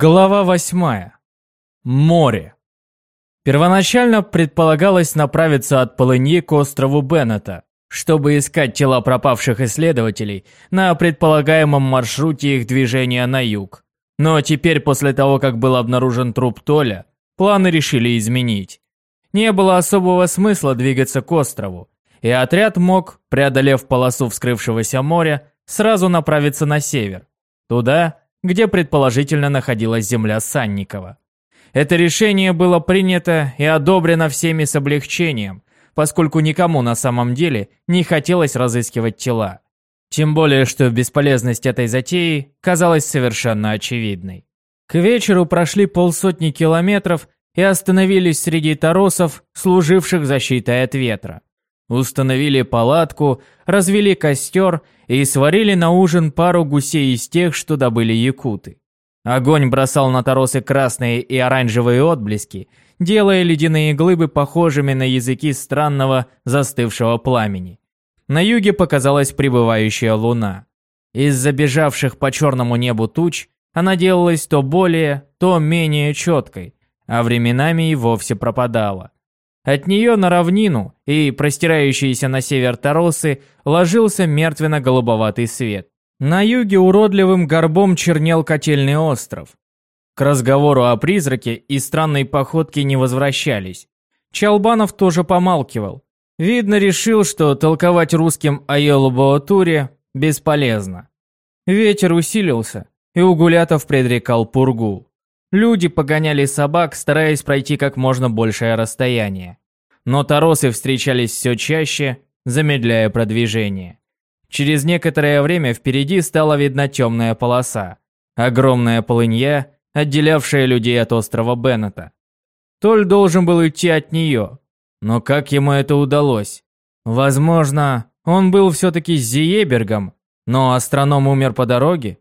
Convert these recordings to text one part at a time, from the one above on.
Глава восьмая. Море. Первоначально предполагалось направиться от Полыньи к острову Беннета, чтобы искать тела пропавших исследователей на предполагаемом маршруте их движения на юг. Но теперь, после того, как был обнаружен труп Толя, планы решили изменить. Не было особого смысла двигаться к острову, и отряд мог, преодолев полосу вскрывшегося моря, сразу направиться на север, туда, где предположительно находилась земля Санникова. Это решение было принято и одобрено всеми с облегчением, поскольку никому на самом деле не хотелось разыскивать тела. Тем более, что бесполезность этой затеи казалась совершенно очевидной. К вечеру прошли полсотни километров и остановились среди торосов, служивших защитой от ветра. Установили палатку, развели костер и сварили на ужин пару гусей из тех, что добыли якуты. Огонь бросал на торосы красные и оранжевые отблески, делая ледяные глыбы похожими на языки странного застывшего пламени. На юге показалась прибывающая луна. Из забежавших по черному небу туч она делалась то более, то менее четкой, а временами и вовсе пропадала. От нее на равнину и простирающиеся на север торосы ложился мертвенно-голубоватый свет. На юге уродливым горбом чернел котельный остров. К разговору о призраке и странной походке не возвращались. Чалбанов тоже помалкивал. Видно, решил, что толковать русским о Елубаотуре бесполезно. Ветер усилился, и Угулятов предрекал пургу. Люди погоняли собак, стараясь пройти как можно большее расстояние. Но торосы встречались все чаще, замедляя продвижение. Через некоторое время впереди стала видна темная полоса. Огромная полынья, отделявшая людей от острова Беннета. Толь должен был идти от нее. Но как ему это удалось? Возможно, он был все-таки Зиебергом, но астроном умер по дороге?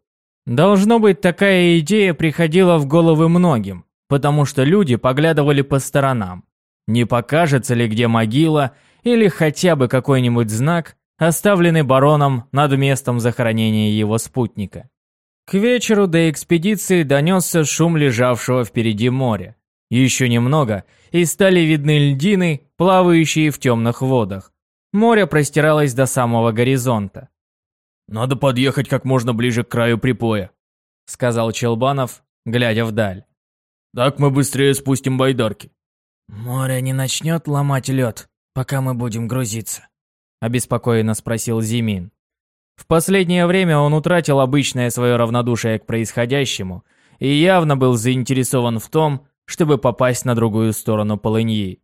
Должно быть, такая идея приходила в головы многим, потому что люди поглядывали по сторонам. Не покажется ли где могила или хотя бы какой-нибудь знак, оставленный бароном над местом захоронения его спутника. К вечеру до экспедиции донесся шум лежавшего впереди моря. Еще немного, и стали видны льдины, плавающие в темных водах. Море простиралось до самого горизонта. «Надо подъехать как можно ближе к краю припоя», — сказал Челбанов, глядя вдаль. «Так мы быстрее спустим байдарки». «Море не начнет ломать лед, пока мы будем грузиться?» — обеспокоенно спросил Зимин. В последнее время он утратил обычное свое равнодушие к происходящему и явно был заинтересован в том, чтобы попасть на другую сторону полыньи.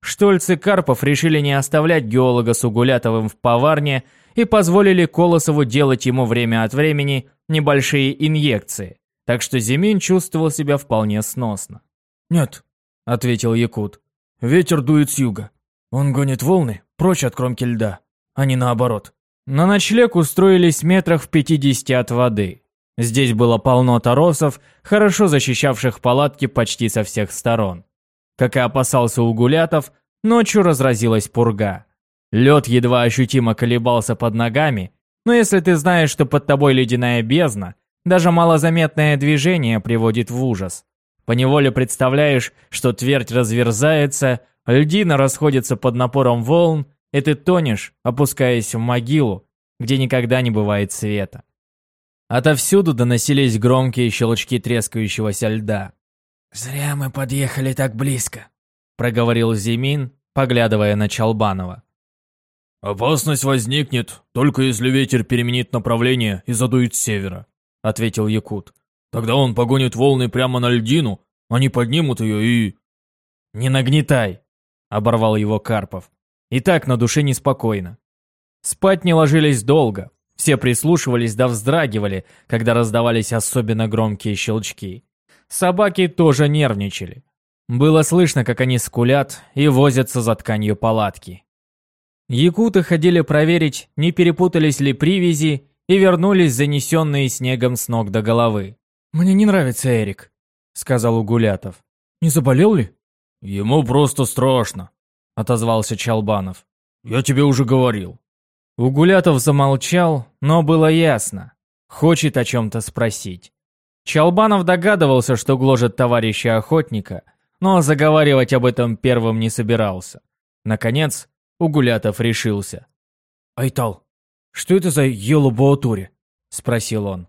Штольц и Карпов решили не оставлять геолога с Угулятовым в поварне и позволили Колосову делать ему время от времени небольшие инъекции, так что Зимин чувствовал себя вполне сносно. «Нет», — ответил Якут, — «ветер дует с юга. Он гонит волны прочь от кромки льда, а не наоборот». На ночлег устроились метрах в пятидесяти от воды. Здесь было полно торосов, хорошо защищавших палатки почти со всех сторон. Как и опасался Угулятов, ночью разразилась пурга. Лед едва ощутимо колебался под ногами, но если ты знаешь, что под тобой ледяная бездна, даже малозаметное движение приводит в ужас. Поневоле представляешь, что твердь разверзается, льдина расходится под напором волн, и ты тонешь, опускаясь в могилу, где никогда не бывает света. Отовсюду доносились громкие щелчки трескающегося льда. «Зря мы подъехали так близко», — проговорил Зимин, поглядывая на Чалбанова. «Опасность возникнет, только если ветер переменит направление и задует с севера», — ответил Якут. «Тогда он погонит волны прямо на льдину, они поднимут ее и...» «Не нагнетай!» — оборвал его Карпов. И так на душе неспокойно. Спать не ложились долго. Все прислушивались да вздрагивали, когда раздавались особенно громкие щелчки. Собаки тоже нервничали. Было слышно, как они скулят и возятся за тканью палатки. Якуты ходили проверить, не перепутались ли привязи, и вернулись занесенные снегом с ног до головы. «Мне не нравится Эрик», — сказал Угулятов. «Не заболел ли?» «Ему просто страшно», — отозвался Чалбанов. «Я тебе уже говорил». Угулятов замолчал, но было ясно. Хочет о чем-то спросить. Чалбанов догадывался, что гложет товарища охотника, но заговаривать об этом первым не собирался. Наконец, Угулятов решился. «Айтал, что это за Йолубоатури?» – спросил он.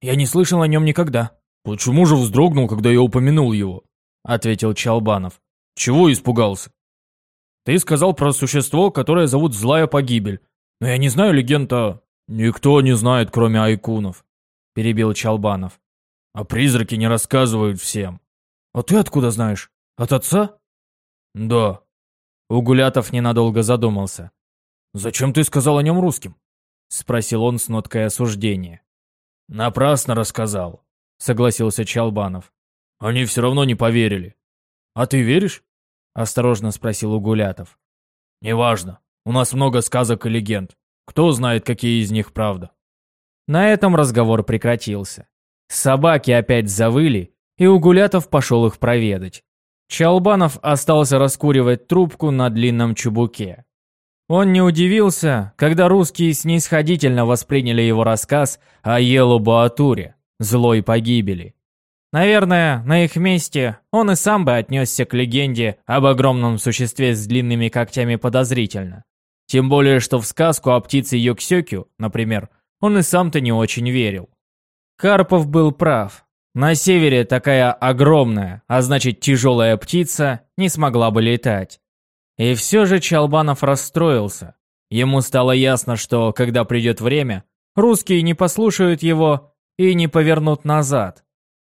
«Я не слышал о нем никогда». «Почему же вздрогнул, когда я упомянул его?» – ответил Чалбанов. «Чего испугался?» «Ты сказал про существо, которое зовут Злая Погибель. Но я не знаю легенд о...» «Никто не знает, кроме айкунов», – перебил Чалбанов. «А призраки не рассказывают всем». «А ты откуда знаешь? От отца?» «Да». Угулятов ненадолго задумался. «Зачем ты сказал о нем русским?» – спросил он с ноткой осуждения. «Напрасно рассказал», — согласился Чалбанов. «Они все равно не поверили». «А ты веришь?» — осторожно спросил Угулятов. «Неважно. У нас много сказок и легенд. Кто знает, какие из них правда». На этом разговор прекратился. Собаки опять завыли, и Угулятов пошел их проведать. Чалбанов остался раскуривать трубку на длинном чубуке. Он не удивился, когда русские снисходительно восприняли его рассказ о Елу-Буатуре, злой погибели. Наверное, на их месте он и сам бы отнесся к легенде об огромном существе с длинными когтями подозрительно. Тем более, что в сказку о птице Йоксёкю, например, он и сам-то не очень верил. Карпов был прав. На севере такая огромная, а значит тяжелая птица не смогла бы летать. И все же Чалбанов расстроился. Ему стало ясно, что, когда придет время, русские не послушают его и не повернут назад.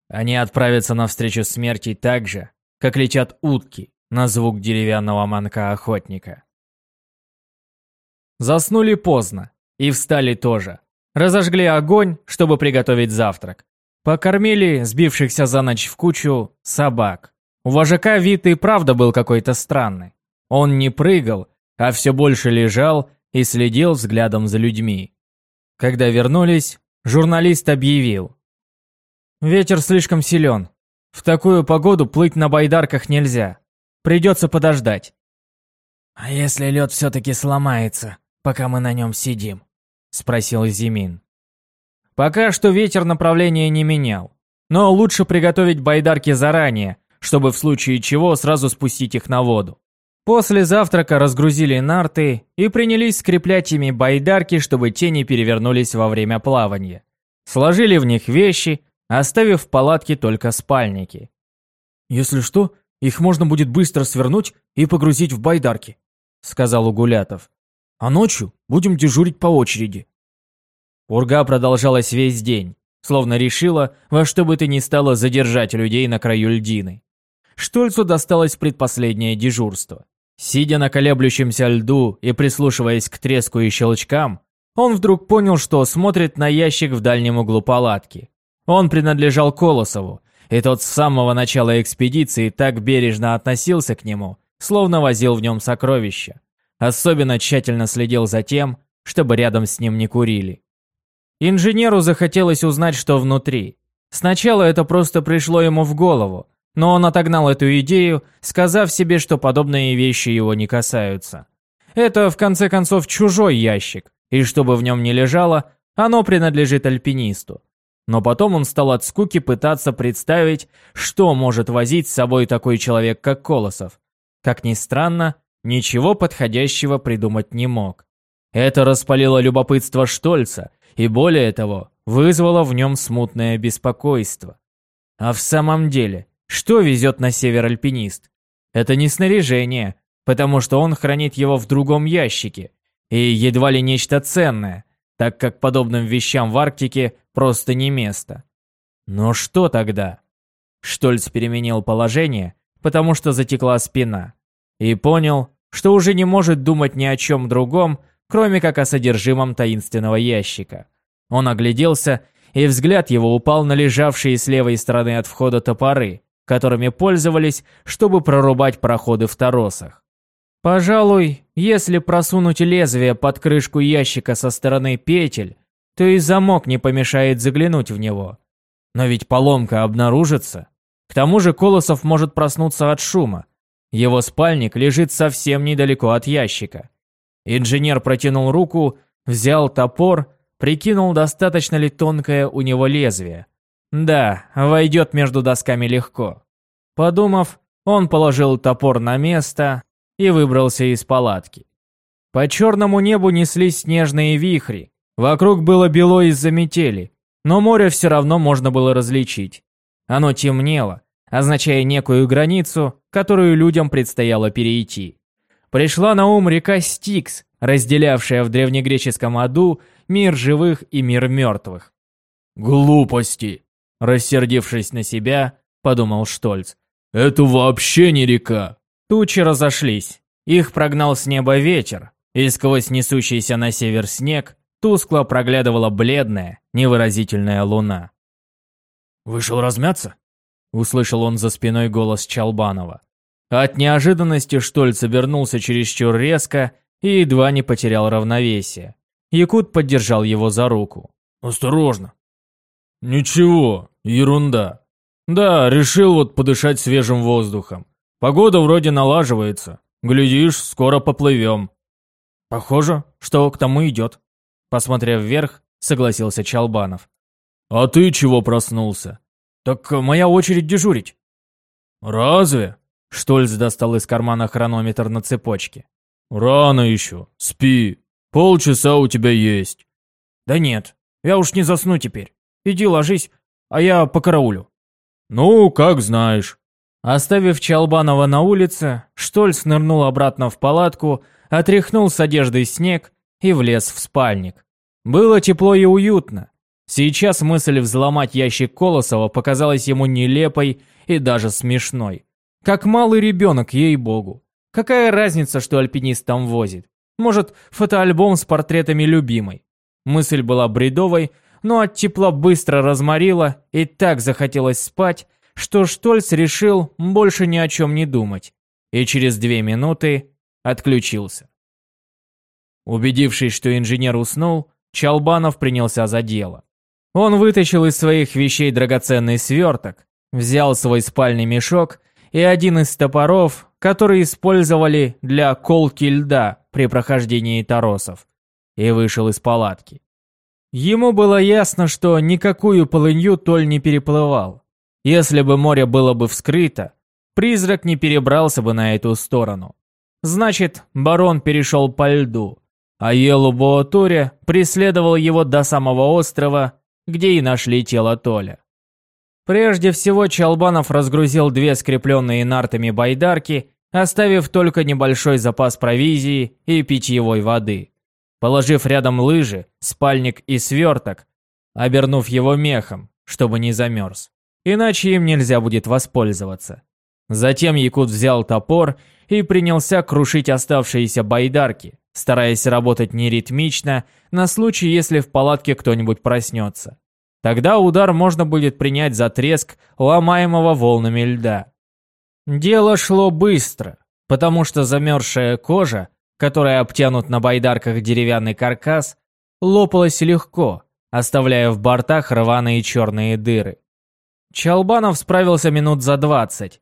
Они отправятся навстречу смерти так же, как летят утки на звук деревянного манка охотника. Заснули поздно и встали тоже. Разожгли огонь, чтобы приготовить завтрак. Покормили сбившихся за ночь в кучу собак. У вожака вид и правда был какой-то странный. Он не прыгал, а все больше лежал и следил взглядом за людьми. Когда вернулись, журналист объявил. «Ветер слишком силен. В такую погоду плыть на байдарках нельзя. Придется подождать». «А если лед все-таки сломается, пока мы на нем сидим?» – спросил Зимин. «Пока что ветер направления не менял. Но лучше приготовить байдарки заранее, чтобы в случае чего сразу спустить их на воду. После завтрака разгрузили нарты и принялись скреплять ими байдарки, чтобы те не перевернулись во время плавания. Сложили в них вещи, оставив в палатке только спальники. «Если что, их можно будет быстро свернуть и погрузить в байдарки», — сказал Угулятов. «А ночью будем дежурить по очереди». Урга продолжалась весь день, словно решила во что бы то ни стало задержать людей на краю льдины. Штольцу досталось предпоследнее дежурство. Сидя на колеблющемся льду и прислушиваясь к треску и щелчкам, он вдруг понял, что смотрит на ящик в дальнем углу палатки. Он принадлежал Колосову, и тот с самого начала экспедиции так бережно относился к нему, словно возил в нем сокровища. Особенно тщательно следил за тем, чтобы рядом с ним не курили. Инженеру захотелось узнать, что внутри. Сначала это просто пришло ему в голову, но он отогнал эту идею, сказав себе, что подобные вещи его не касаются. Это, в конце концов, чужой ящик, и чтобы в нем не лежало, оно принадлежит альпинисту. Но потом он стал от скуки пытаться представить, что может возить с собой такой человек, как Колосов. Как ни странно, ничего подходящего придумать не мог. Это распалило любопытство Штольца, и более того, вызвало в нем смутное беспокойство. А в самом деле, что везет на север альпинист? Это не снаряжение, потому что он хранит его в другом ящике, и едва ли нечто ценное, так как подобным вещам в Арктике просто не место. Но что тогда? Штольц переменил положение, потому что затекла спина, и понял, что уже не может думать ни о чем другом, кроме как о содержимом таинственного ящика. Он огляделся, и взгляд его упал на лежавшие с левой стороны от входа топоры, которыми пользовались, чтобы прорубать проходы в торосах. Пожалуй, если просунуть лезвие под крышку ящика со стороны петель, то и замок не помешает заглянуть в него. Но ведь поломка обнаружится. К тому же Колосов может проснуться от шума. Его спальник лежит совсем недалеко от ящика. Инженер протянул руку, взял топор, прикинул, достаточно ли тонкое у него лезвие. Да, войдет между досками легко. Подумав, он положил топор на место и выбрался из палатки. По черному небу неслись снежные вихри. Вокруг было бело из-за метели, но море все равно можно было различить. Оно темнело, означая некую границу, которую людям предстояло перейти. Пришла на ум река Стикс, разделявшая в древнегреческом аду мир живых и мир мертвых. «Глупости!» Рассердившись на себя, подумал Штольц. «Это вообще не река!» Тучи разошлись. Их прогнал с неба ветер, и сквозь несущийся на север снег тускло проглядывала бледная, невыразительная луна. «Вышел размяться?» Услышал он за спиной голос Чалбанова. От неожиданности Штольц обернулся чересчур резко и едва не потерял равновесие. Якут поддержал его за руку. «Осторожно!» «Ничего, ерунда. Да, решил вот подышать свежим воздухом. Погода вроде налаживается. Глядишь, скоро поплывем». «Похоже, что к тому идет». Посмотрев вверх, согласился Чалбанов. «А ты чего проснулся?» «Так моя очередь дежурить». «Разве?» Штольц достал из кармана хронометр на цепочке. «Рано еще. Спи. Полчаса у тебя есть». «Да нет, я уж не засну теперь. Иди ложись, а я по караулю». «Ну, как знаешь». Оставив Чалбанова на улице, Штольц нырнул обратно в палатку, отряхнул с одежды снег и влез в спальник. Было тепло и уютно. Сейчас мысль взломать ящик Колосова показалась ему нелепой и даже смешной. Как малый ребенок, ей-богу. Какая разница, что альпинист там возит? Может, фотоальбом с портретами любимой? Мысль была бредовой, но от тепла быстро разморила и так захотелось спать, что Штольц решил больше ни о чем не думать. И через две минуты отключился. Убедившись, что инженер уснул, Чалбанов принялся за дело. Он вытащил из своих вещей драгоценный сверток, взял свой спальный мешок и один из топоров, которые использовали для колки льда при прохождении торосов, и вышел из палатки. Ему было ясно, что никакую полынью Толь не переплывал. Если бы море было бы вскрыто, призрак не перебрался бы на эту сторону. Значит, барон перешел по льду, а Елу Боотуре преследовал его до самого острова, где и нашли тело Толя. Прежде всего Чалбанов разгрузил две скрепленные нартами байдарки, оставив только небольшой запас провизии и питьевой воды. Положив рядом лыжи, спальник и сверток, обернув его мехом, чтобы не замерз. Иначе им нельзя будет воспользоваться. Затем Якут взял топор и принялся крушить оставшиеся байдарки, стараясь работать неритмично на случай, если в палатке кто-нибудь проснется. Тогда удар можно будет принять за треск ломаемого волнами льда. Дело шло быстро, потому что замерзшая кожа, которая обтянут на байдарках деревянный каркас, лопалась легко, оставляя в бортах рваные черные дыры. Чалбанов справился минут за двадцать,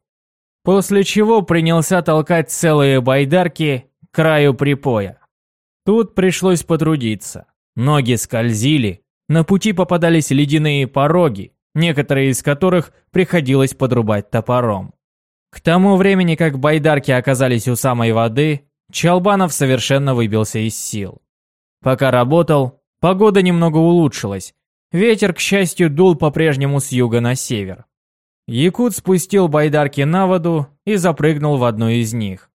после чего принялся толкать целые байдарки к краю припоя. Тут пришлось потрудиться. Ноги скользили, на пути попадались ледяные пороги, некоторые из которых приходилось подрубать топором. К тому времени, как байдарки оказались у самой воды, Чалбанов совершенно выбился из сил. Пока работал, погода немного улучшилась. Ветер, к счастью, дул по-прежнему с юга на север. Якут спустил байдарки на воду и запрыгнул в одну из них.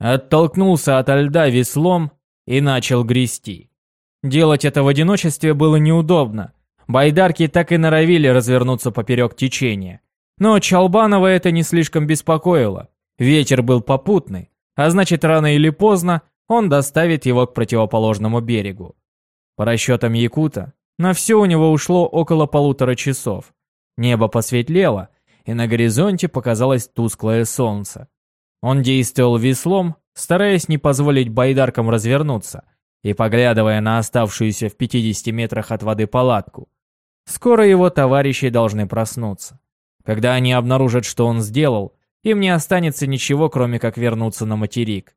Оттолкнулся от льда веслом и начал грести. Делать это в одиночестве было неудобно. Байдарки так и норовили развернуться поперек течения. Но Чалбанова это не слишком беспокоило. Ветер был попутный, а значит рано или поздно он доставит его к противоположному берегу. По расчетам Якута, на все у него ушло около полутора часов. Небо посветлело, и на горизонте показалось тусклое солнце. Он действовал веслом, стараясь не позволить байдаркам развернуться – и поглядывая на оставшуюся в 50 метрах от воды палатку. Скоро его товарищи должны проснуться. Когда они обнаружат, что он сделал, им не останется ничего, кроме как вернуться на материк.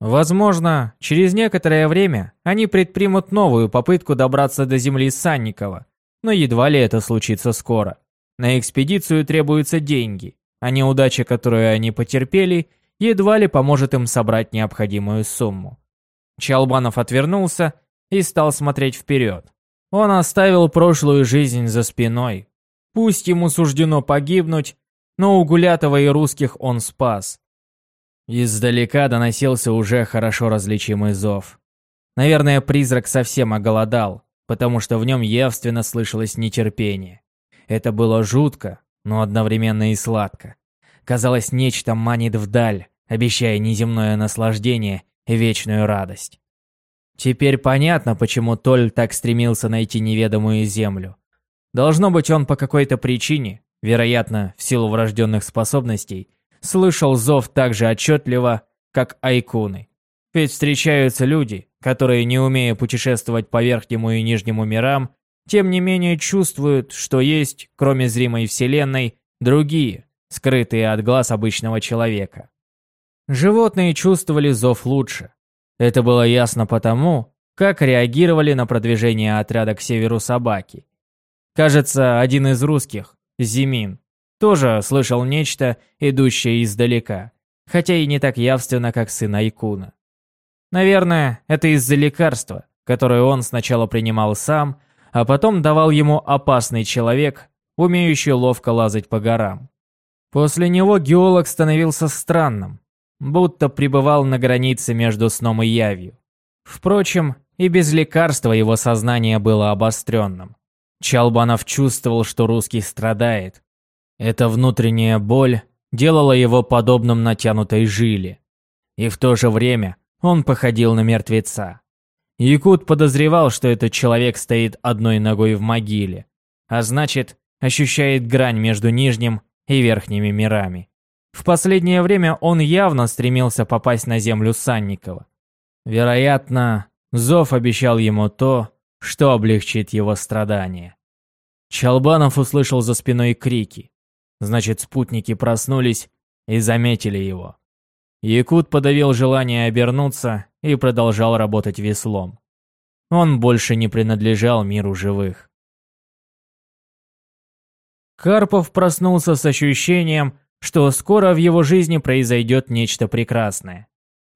Возможно, через некоторое время они предпримут новую попытку добраться до земли Санникова, но едва ли это случится скоро. На экспедицию требуются деньги, а неудача, которую они потерпели, едва ли поможет им собрать необходимую сумму. Чалбанов отвернулся и стал смотреть вперед. Он оставил прошлую жизнь за спиной. Пусть ему суждено погибнуть, но у Гулятова и русских он спас. Издалека доносился уже хорошо различимый зов. Наверное, призрак совсем оголодал, потому что в нем явственно слышалось нетерпение. Это было жутко, но одновременно и сладко. Казалось, нечто манит вдаль, обещая неземное наслаждение и вечную радость. Теперь понятно, почему Толь так стремился найти неведомую землю. Должно быть, он по какой-то причине, вероятно, в силу врожденных способностей, слышал зов так же отчетливо, как айкуны. Ведь встречаются люди, которые, не умея путешествовать по верхнему и нижнему мирам, тем не менее чувствуют, что есть, кроме зримой вселенной, другие, скрытые от глаз обычного человека. Животные чувствовали зов лучше. Это было ясно потому, как реагировали на продвижение отряда к северу собаки. Кажется, один из русских, Зимин, тоже слышал нечто, идущее издалека, хотя и не так явственно, как сын Айкуна. Наверное, это из-за лекарства, которое он сначала принимал сам, а потом давал ему опасный человек, умеющий ловко лазать по горам. После него геолог становился странным, будто пребывал на границе между сном и явью. Впрочем, и без лекарства его сознание было обостренным. Чалбанов чувствовал, что русский страдает. Эта внутренняя боль делала его подобным натянутой жиле. И в то же время он походил на мертвеца. Якут подозревал, что этот человек стоит одной ногой в могиле, а значит, ощущает грань между нижним и верхними мирами. В последнее время он явно стремился попасть на землю Санникова. Вероятно, Зов обещал ему то, что облегчит его страдания. Чалбанов услышал за спиной крики. Значит, спутники проснулись и заметили его. Якут подавил желание обернуться и продолжал работать веслом. Он больше не принадлежал миру живых. Карпов проснулся с ощущением, что скоро в его жизни произойдет нечто прекрасное.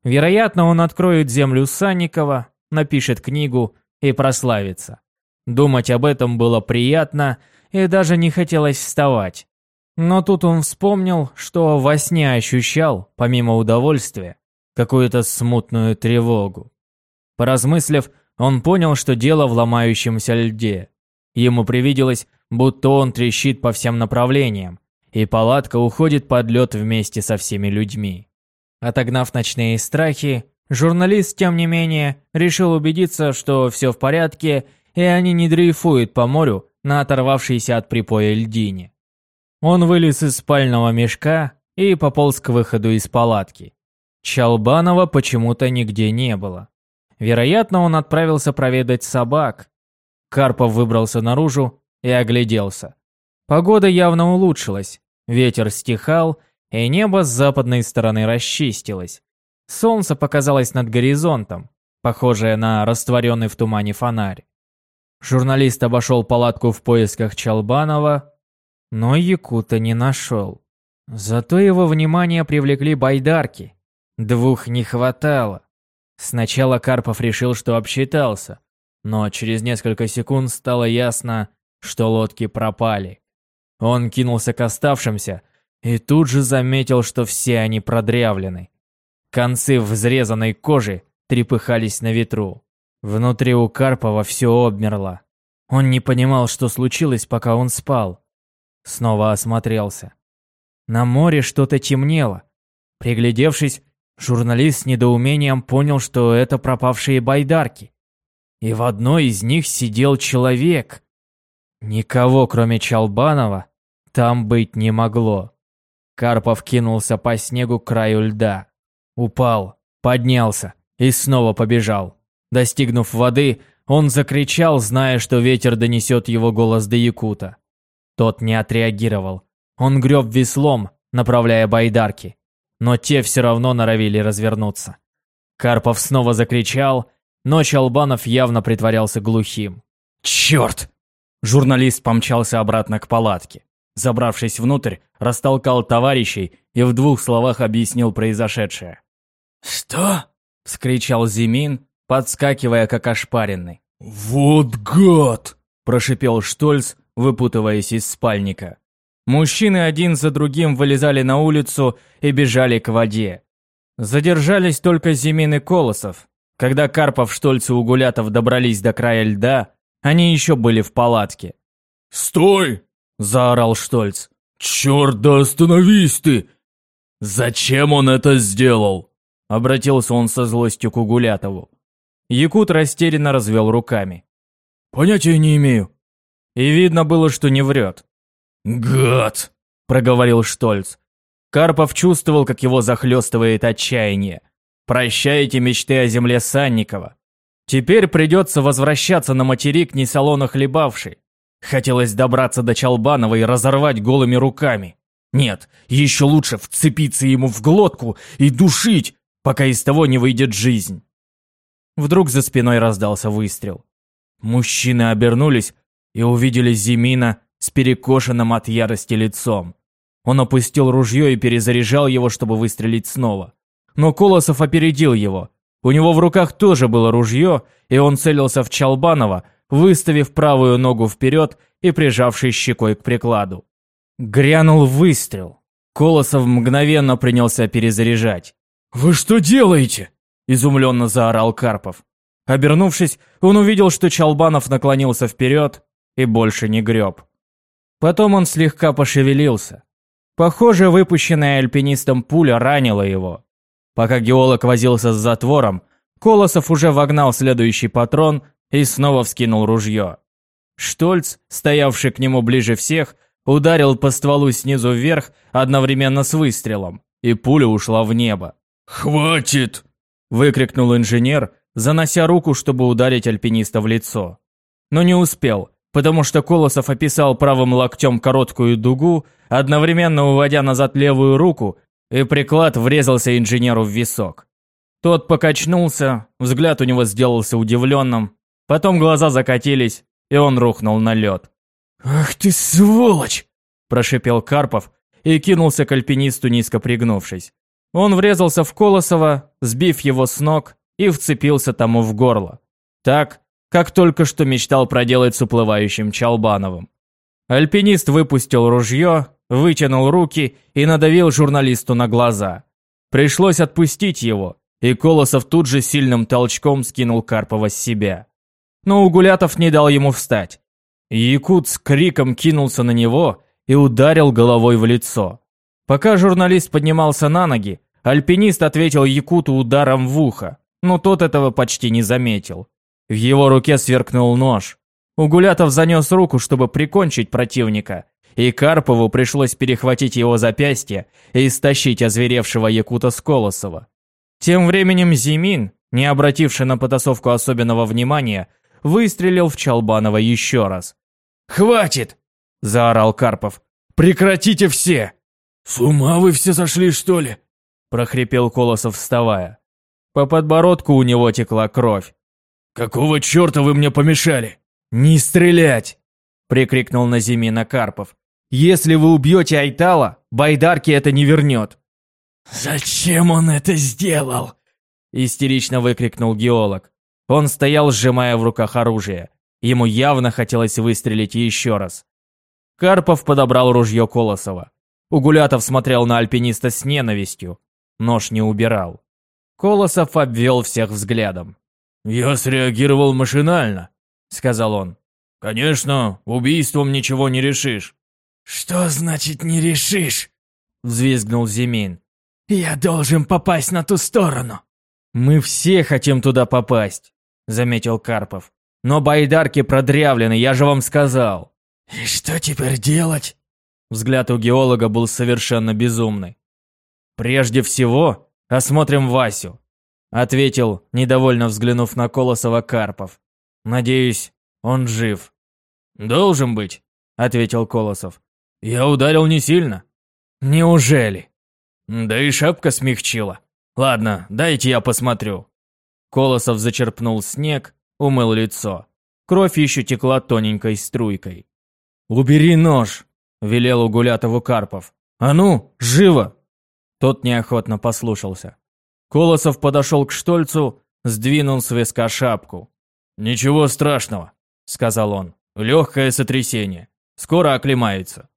Вероятно, он откроет землю Санникова, напишет книгу и прославится. Думать об этом было приятно и даже не хотелось вставать. Но тут он вспомнил, что во сне ощущал, помимо удовольствия, какую-то смутную тревогу. Поразмыслив, он понял, что дело в ломающемся льде. Ему привиделось, будто он трещит по всем направлениям, и палатка уходит под лед вместе со всеми людьми. Отогнав ночные страхи, журналист, тем не менее, решил убедиться, что все в порядке, и они не дрейфуют по морю на оторвавшейся от припоя льдине. Он вылез из спального мешка и пополз к выходу из палатки. Чалбанова почему-то нигде не было. Вероятно, он отправился проведать собак. Карпов выбрался наружу и огляделся. Погода явно улучшилась, ветер стихал, и небо с западной стороны расчистилось. Солнце показалось над горизонтом, похожее на растворенный в тумане фонарь. Журналист обошел палатку в поисках Чалбанова, но Якута не нашел. Зато его внимание привлекли байдарки. Двух не хватало. Сначала Карпов решил, что обсчитался, но через несколько секунд стало ясно, что лодки пропали. Он кинулся к оставшимся и тут же заметил, что все они продрявлены. Концы взрезанной кожи трепыхались на ветру. Внутри у Карпова все обмерло. Он не понимал, что случилось, пока он спал. Снова осмотрелся. На море что-то темнело. Приглядевшись, журналист с недоумением понял, что это пропавшие байдарки. И в одной из них сидел человек. Никого, кроме Чалбанова, там быть не могло. Карпов кинулся по снегу к краю льда. Упал, поднялся и снова побежал. Достигнув воды, он закричал, зная, что ветер донесет его голос до Якута. Тот не отреагировал. Он греб веслом, направляя байдарки. Но те все равно норовили развернуться. Карпов снова закричал, но Чалбанов явно притворялся глухим. «Черт!» Журналист помчался обратно к палатке. Забравшись внутрь, растолкал товарищей и в двух словах объяснил произошедшее. «Что?» — вскричал Зимин, подскакивая как ошпаренный. «Вот гад!» – прошипел Штольц, выпутываясь из спальника. Мужчины один за другим вылезали на улицу и бежали к воде. Задержались только Зимин и Колосов. Когда Карпов, Штольц и Угулятов добрались до края льда, они еще были в палатке. «Стой!» – заорал Штольц. «Черт, да остановись ты! Зачем он это сделал?» Обратился он со злостью к Угулятову. Якут растерянно развел руками. «Понятия не имею». И видно было, что не врет. «Гад!» – проговорил Штольц. Карпов чувствовал, как его захлестывает отчаяние. «Прощайте мечты о земле Санникова. Теперь придется возвращаться на материк не салона хлебавший. Хотелось добраться до Чалбанова и разорвать голыми руками. Нет, еще лучше вцепиться ему в глотку и душить, пока из того не выйдет жизнь. Вдруг за спиной раздался выстрел. Мужчины обернулись и увидели Зимина с перекошенным от ярости лицом. Он опустил ружье и перезаряжал его, чтобы выстрелить снова. Но Колосов опередил его. У него в руках тоже было ружье, и он целился в Чалбанова, выставив правую ногу вперед и прижавшись щекой к прикладу. Грянул выстрел. Колосов мгновенно принялся перезаряжать. «Вы что делаете?» – изумленно заорал Карпов. Обернувшись, он увидел, что Чалбанов наклонился вперед и больше не греб. Потом он слегка пошевелился. Похоже, выпущенная альпинистом пуля ранила его. Пока геолог возился с затвором, Колосов уже вогнал следующий патрон и снова вскинул ружье. Штольц, стоявший к нему ближе всех, ударил по стволу снизу вверх одновременно с выстрелом, и пуля ушла в небо. «Хватит!» – выкрикнул инженер, занося руку, чтобы ударить альпиниста в лицо. Но не успел, потому что Колосов описал правым локтем короткую дугу, одновременно уводя назад левую руку, и приклад врезался инженеру в висок. Тот покачнулся, взгляд у него сделался удивленным, потом глаза закатились, и он рухнул на лед. «Ах ты сволочь!» – прошипел Карпов и кинулся к альпинисту, низко пригнувшись. Он врезался в Колосова, сбив его с ног, и вцепился тому в горло. Так, как только что мечтал проделать с уплывающим Чалбановым. Альпинист выпустил ружье, вытянул руки и надавил журналисту на глаза. Пришлось отпустить его, и Колосов тут же сильным толчком скинул Карпова с себя. Но Угулятов не дал ему встать. Якут с криком кинулся на него и ударил головой в лицо. Пока журналист поднимался на ноги, альпинист ответил Якуту ударом в ухо, но тот этого почти не заметил. В его руке сверкнул нож. Угулятов занес руку, чтобы прикончить противника, и Карпову пришлось перехватить его запястье и стащить озверевшего Якута с Колосова. Тем временем Зимин, не обративший на потасовку особенного внимания, выстрелил в Чалбанова еще раз. «Хватит!» – заорал Карпов. «Прекратите все!» «С ума вы все сошли, что ли?» – прохрипел Колосов, вставая. По подбородку у него текла кровь. «Какого черта вы мне помешали?» «Не стрелять!» – прикрикнул на Зимина Карпов. «Если вы убьете Айтала, Байдарки это не вернет!» «Зачем он это сделал?» – истерично выкрикнул геолог. Он стоял, сжимая в руках оружие. Ему явно хотелось выстрелить еще раз. Карпов подобрал ружье Колосова. Угулятов смотрел на альпиниста с ненавистью. Нож не убирал. Колосов обвел всех взглядом. «Я среагировал машинально», — сказал он. «Конечно, убийством ничего не решишь». «Что значит не решишь?» — взвизгнул Зимин. «Я должен попасть на ту сторону». «Мы все хотим туда попасть», — заметил Карпов. «Но байдарки продрявлены, я же вам сказал». «И что теперь делать?» Взгляд у геолога был совершенно безумный. «Прежде всего, осмотрим Васю», — ответил, недовольно взглянув на Колосова Карпов. «Надеюсь, он жив». «Должен быть», — ответил Колосов. «Я ударил не сильно». «Неужели?» «Да и шапка смягчила. Ладно, дайте я посмотрю». Колосов зачерпнул снег, умыл лицо. Кровь еще текла тоненькой струйкой. «Убери нож!» велел Угулятову Карпов. «А ну, живо!» Тот неохотно послушался. Колосов подошел к Штольцу, сдвинул с виска шапку. «Ничего страшного», — сказал он. «Легкое сотрясение. Скоро оклемается».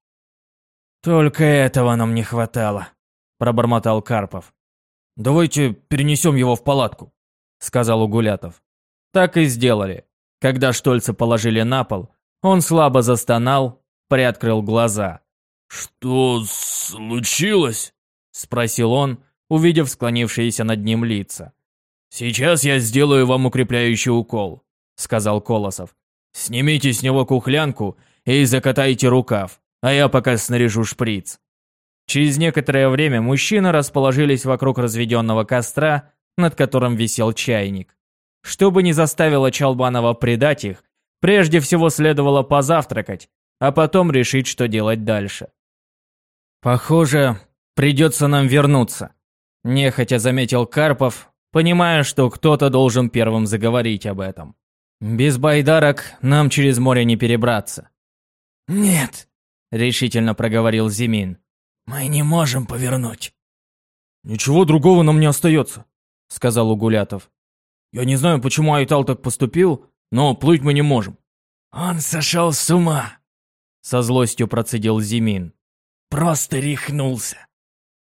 «Только этого нам не хватало», — пробормотал Карпов. «Давайте перенесем его в палатку», — сказал Угулятов. Так и сделали. Когда Штольца положили на пол, он слабо застонал, приоткрыл глаза. «Что случилось?» — спросил он, увидев склонившиеся над ним лица. «Сейчас я сделаю вам укрепляющий укол», — сказал Колосов. «Снимите с него кухлянку и закатайте рукав, а я пока снаряжу шприц». Через некоторое время мужчины расположились вокруг разведенного костра, над которым висел чайник. Чтобы не заставило Чалбанова предать их, прежде всего следовало позавтракать, а потом решить, что делать дальше. «Похоже, придется нам вернуться», – нехотя заметил Карпов, понимая, что кто-то должен первым заговорить об этом. «Без байдарок нам через море не перебраться». «Нет», – решительно проговорил Зимин. «Мы не можем повернуть». «Ничего другого нам не остается», – сказал Угулятов. Я не знаю, почему Айтал так поступил, но плыть мы не можем». «Он сошел с ума!» Со злостью процедил Зимин. «Просто рехнулся!»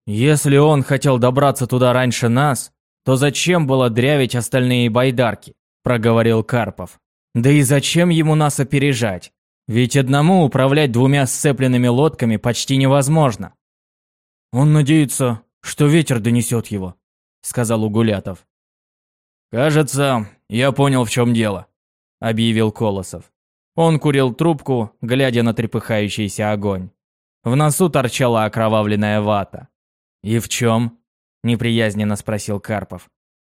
«Если он хотел добраться туда раньше нас, то зачем было дрявить остальные байдарки?» Проговорил Карпов. «Да и зачем ему нас опережать? Ведь одному управлять двумя сцепленными лодками почти невозможно». «Он надеется, что ветер донесет его», — сказал Угулятов. «Кажется, я понял, в чем дело», – объявил Колосов. Он курил трубку, глядя на трепыхающийся огонь. В носу торчала окровавленная вата. «И в чем?» – неприязненно спросил Карпов.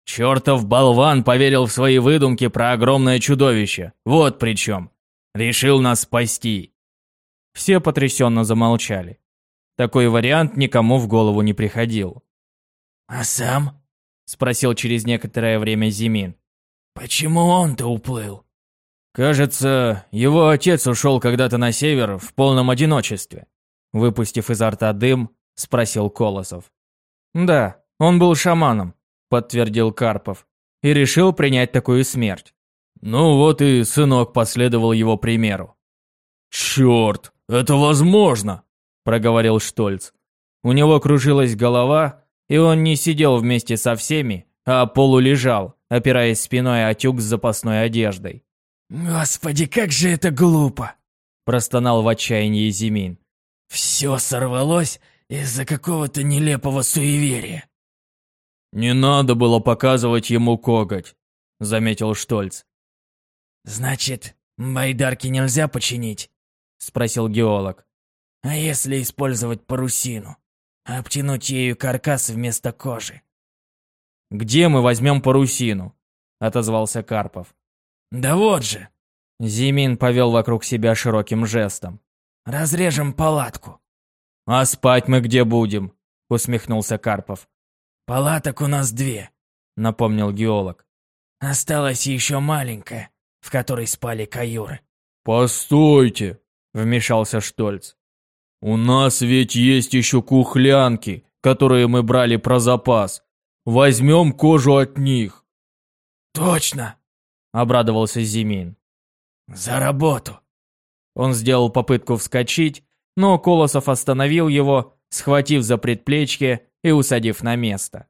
«Чертов болван поверил в свои выдумки про огромное чудовище. Вот при чем. Решил нас спасти». Все потрясенно замолчали. Такой вариант никому в голову не приходил. «А сам?» Спросил через некоторое время Зимин. Почему он-то уплыл? Кажется, его отец ушел когда-то на север в полном одиночестве. Выпустив изо рта дым, спросил Колосов. Да, он был шаманом, подтвердил Карпов, и решил принять такую смерть. Ну вот и сынок последовал его примеру. «Черт, это возможно!» – проговорил Штольц. У него кружилась голова, и он не сидел вместе со всеми, а полулежал, опираясь спиной о тюк с запасной одеждой. «Господи, как же это глупо!» – простонал в отчаянии Зимин. «Все сорвалось из-за какого-то нелепого суеверия». «Не надо было показывать ему коготь», – заметил Штольц. «Значит, байдарки нельзя починить?» – спросил геолог. «А если использовать парусину?» обтянуть ею каркас вместо кожи. «Где мы возьмем парусину?» – отозвался Карпов. «Да вот же!» Зимин повел вокруг себя широким жестом. «Разрежем палатку». «А спать мы где будем?» – усмехнулся Карпов. «Палаток у нас две», – напомнил геолог. «Осталась еще маленькая, в которой спали каюры». «Постойте!» – вмешался Штольц. «У нас ведь есть еще кухлянки, которые мы брали про запас. Возьмем кожу от них». «Точно!» – обрадовался Зимин. «За работу!» Он сделал попытку вскочить, но Колосов остановил его, схватив за предплечье и усадив на место.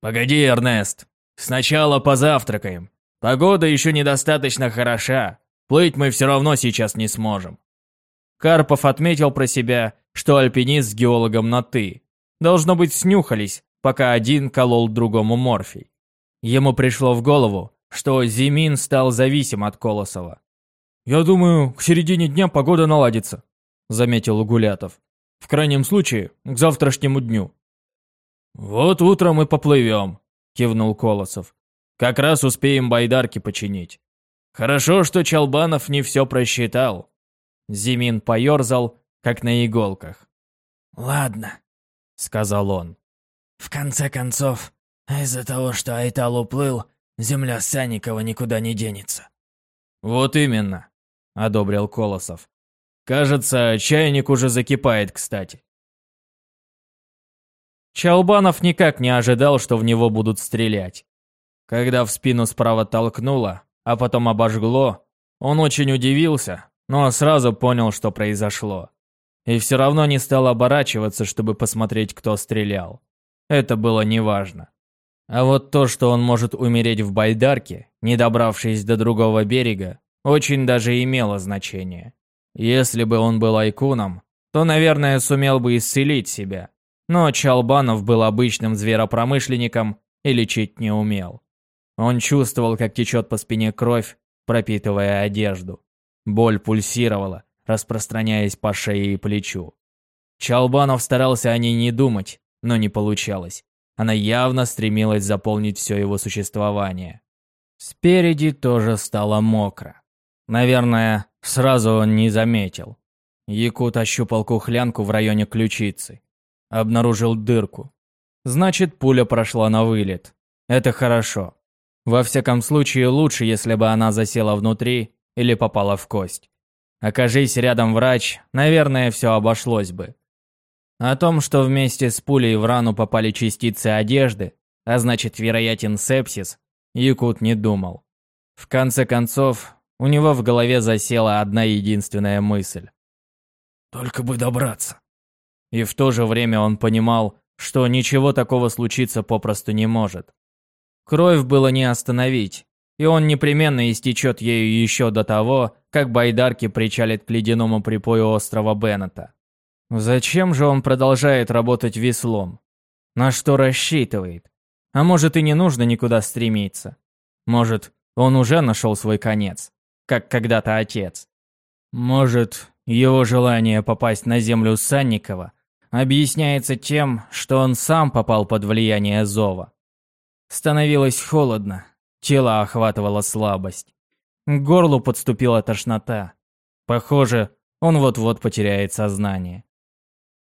«Погоди, Эрнест, сначала позавтракаем. Погода еще недостаточно хороша, плыть мы все равно сейчас не сможем». Карпов отметил про себя, что альпинист с геологом на «ты». Должно быть, снюхались, пока один колол другому морфий. Ему пришло в голову, что Зимин стал зависим от Колосова. «Я думаю, к середине дня погода наладится», — заметил Угулятов. «В крайнем случае, к завтрашнему дню». «Вот утром мы поплывем», — кивнул Колосов. «Как раз успеем байдарки починить. Хорошо, что Чалбанов не все просчитал. Зимин поерзал, как на иголках. «Ладно», — сказал он. «В конце концов, из-за того, что Айтал уплыл, земля Санникова никуда не денется». «Вот именно», — одобрил Колосов. Кажется, чайник уже закипает, кстати. Чалбанов никак не ожидал, что в него будут стрелять. Когда в спину справа толкнуло, а потом обожгло, он очень удивился, но сразу понял, что произошло. И все равно не стал оборачиваться, чтобы посмотреть, кто стрелял. Это было неважно. А вот то, что он может умереть в байдарке, не добравшись до другого берега, очень даже имело значение. Если бы он был айкуном, то, наверное, сумел бы исцелить себя. Но Чалбанов был обычным зверопромышленником и лечить не умел. Он чувствовал, как течет по спине кровь, пропитывая одежду. Боль пульсировала, распространяясь по шее и плечу. Чалбанов старался о ней не думать, но не получалось. Она явно стремилась заполнить все его существование. Спереди тоже стало мокро. Наверное, сразу он не заметил. Якут ощупал кухлянку в районе ключицы. Обнаружил дырку. Значит, пуля прошла на вылет. Это хорошо. Во всяком случае, лучше, если бы она засела внутри или попала в кость. Окажись рядом врач, наверное, все обошлось бы. О том, что вместе с пулей в рану попали частицы одежды, а значит, вероятен сепсис, Якут не думал. В конце концов, у него в голове засела одна единственная мысль. «Только бы добраться». И в то же время он понимал, что ничего такого случиться попросту не может. Кровь было не остановить, и он непременно истечет ею еще до того, как байдарки причалят к ледяному припою острова Беннета. Зачем же он продолжает работать веслом? На что рассчитывает? А может и не нужно никуда стремиться? Может, он уже нашел свой конец, как когда-то отец? Может, его желание попасть на землю Санникова объясняется тем, что он сам попал под влияние зова? Становилось холодно, тело охватывала слабость. К горлу подступила тошнота. Похоже, он вот-вот потеряет сознание.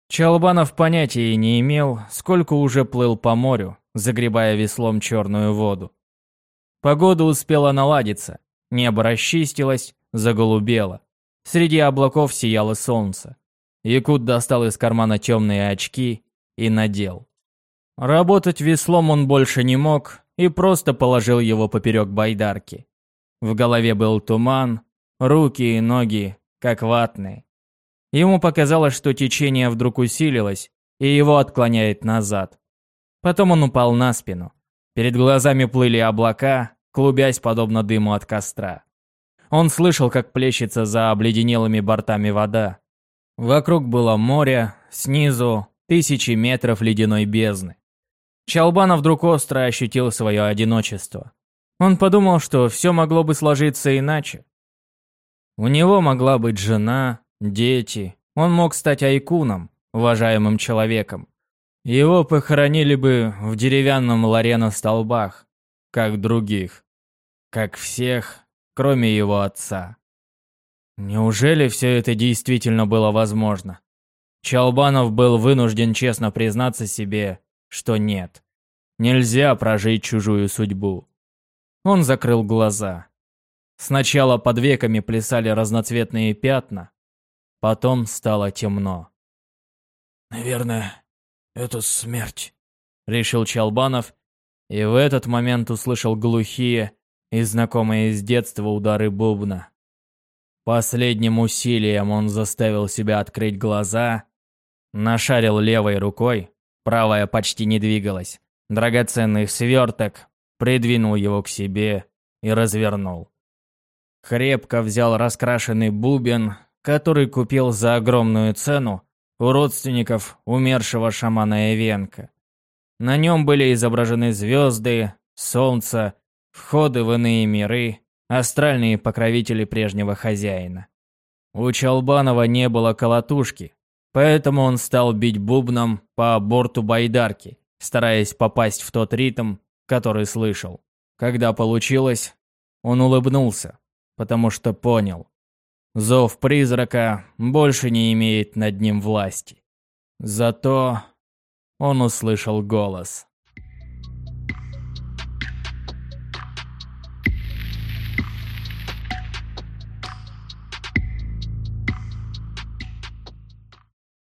Чалбанов понятия не имел, сколько уже плыл по морю, загребая веслом черную воду. Погода успела наладиться, небо расчистилось, заголубело. Среди облаков сияло солнце. Якут достал из кармана темные очки и надел. Работать веслом он больше не мог и просто положил его поперек байдарки. В голове был туман, руки и ноги как ватные. Ему показалось, что течение вдруг усилилось, и его отклоняет назад. Потом он упал на спину. Перед глазами плыли облака, клубясь подобно дыму от костра. Он слышал, как плещется за обледенелыми бортами вода. Вокруг было море, снизу тысячи метров ледяной бездны. Чалбанов вдруг остро ощутил свое одиночество. Он подумал, что все могло бы сложиться иначе. У него могла быть жена, дети. Он мог стать айкуном, уважаемым человеком. Его похоронили бы в деревянном ларе на столбах, как других. Как всех, кроме его отца. Неужели все это действительно было возможно? Чалбанов был вынужден честно признаться себе, что нет. Нельзя прожить чужую судьбу. Он закрыл глаза. Сначала под веками плясали разноцветные пятна, потом стало темно. «Наверное, это смерть», — решил Чалбанов, и в этот момент услышал глухие и знакомые с детства удары бубна. Последним усилием он заставил себя открыть глаза, нашарил левой рукой, Правая почти не двигалась. Драгоценный сверток придвинул его к себе и развернул. Крепко взял раскрашенный бубен, который купил за огромную цену у родственников умершего шамана Эвенка. На нем были изображены звезды, солнце, входы в иные миры, астральные покровители прежнего хозяина. У Чалбанова не было колотушки, Поэтому он стал бить бубном по борту байдарки, стараясь попасть в тот ритм, который слышал. Когда получилось, он улыбнулся, потому что понял. Зов призрака больше не имеет над ним власти. Зато он услышал голос.